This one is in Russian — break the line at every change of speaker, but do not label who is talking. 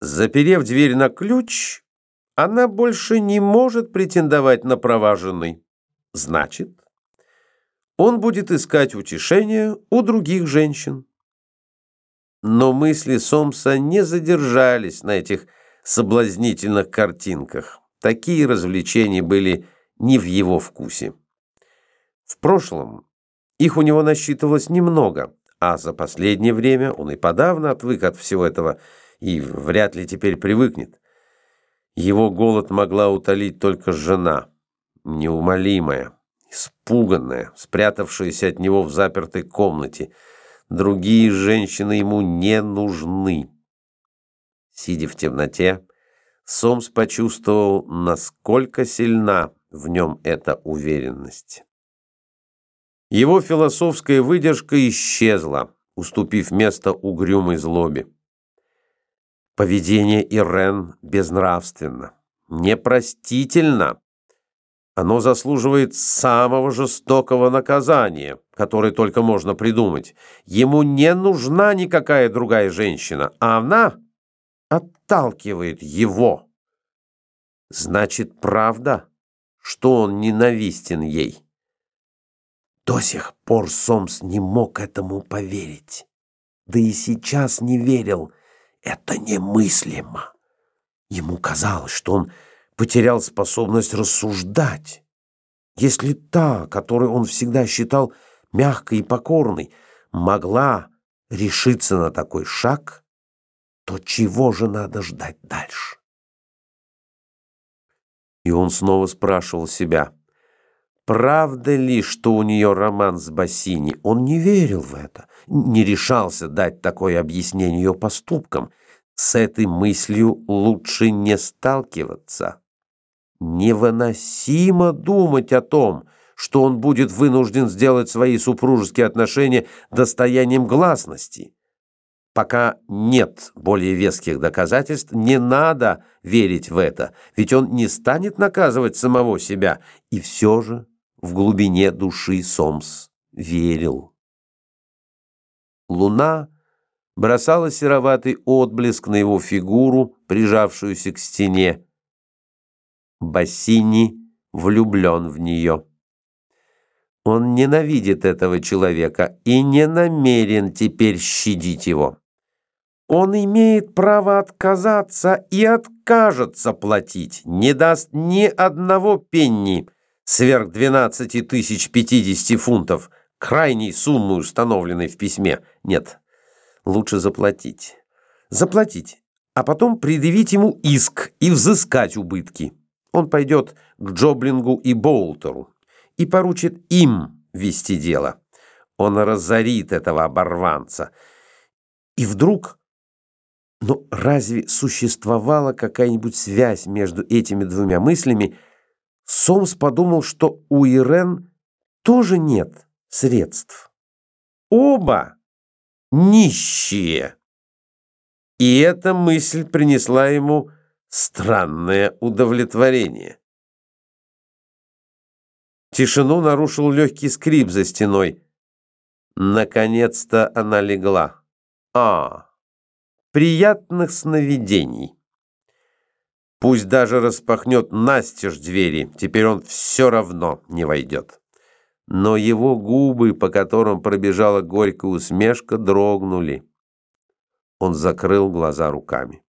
Заперев дверь на ключ, она больше не может претендовать на права жены. Значит, он будет искать утешения у других женщин. Но мысли Сомса не задержались на этих соблазнительных картинках. Такие развлечения были не в его вкусе. В прошлом их у него насчитывалось немного, а за последнее время он и подавно отвык от всего этого и вряд ли теперь привыкнет. Его голод могла утолить только жена, неумолимая, испуганная, спрятавшаяся от него в запертой комнате. Другие женщины ему не нужны. Сидя в темноте, Сомс почувствовал, насколько сильна в нем эта уверенность. Его философская выдержка исчезла, уступив место угрюмой злобе. Поведение Ирен безнравственно, непростительно. Оно заслуживает самого жестокого наказания, которое только можно придумать. Ему не нужна никакая другая женщина, а она отталкивает его. Значит, правда, что он ненавистен ей. До сих пор Сомс не мог этому поверить. Да и сейчас не верил. Это немыслимо. Ему казалось, что он потерял способность рассуждать. Если та, которую он всегда считал мягкой и покорной, могла решиться на такой шаг, то чего же надо ждать дальше? И он снова спрашивал себя, правда ли, что у нее роман с Бассини? Он не верил в это, не решался дать такое объяснение ее поступкам. С этой мыслью лучше не сталкиваться. Невыносимо думать о том, что он будет вынужден сделать свои супружеские отношения достоянием гласности. Пока нет более веских доказательств, не надо верить в это, ведь он не станет наказывать самого себя. И все же в глубине души Сомс верил. Луна бросала сероватый отблеск на его фигуру, прижавшуюся к стене. Бассини влюблен в нее. Он ненавидит этого человека и не намерен теперь щадить его. Он имеет право отказаться и откажется платить, не даст ни одного пенни сверх 12 тысяч 50 фунтов, крайней суммы, установленной в письме. Нет, лучше заплатить. Заплатить, а потом предъявить ему иск и взыскать убытки. Он пойдет к Джоблингу и Боултеру и поручит им вести дело. Он разорит этого оборванца. И вдруг но разве существовала какая-нибудь связь между этими двумя мыслями? Сомс подумал, что у Ирен тоже нет средств. Оба нищие. И эта мысль принесла ему странное удовлетворение. Тишину нарушил легкий скрип за стеной. Наконец-то она легла. А, приятных сновидений. Пусть даже распахнет настежь двери, теперь он все равно не войдет. Но его губы, по которым пробежала горькая усмешка, дрогнули. Он закрыл глаза руками.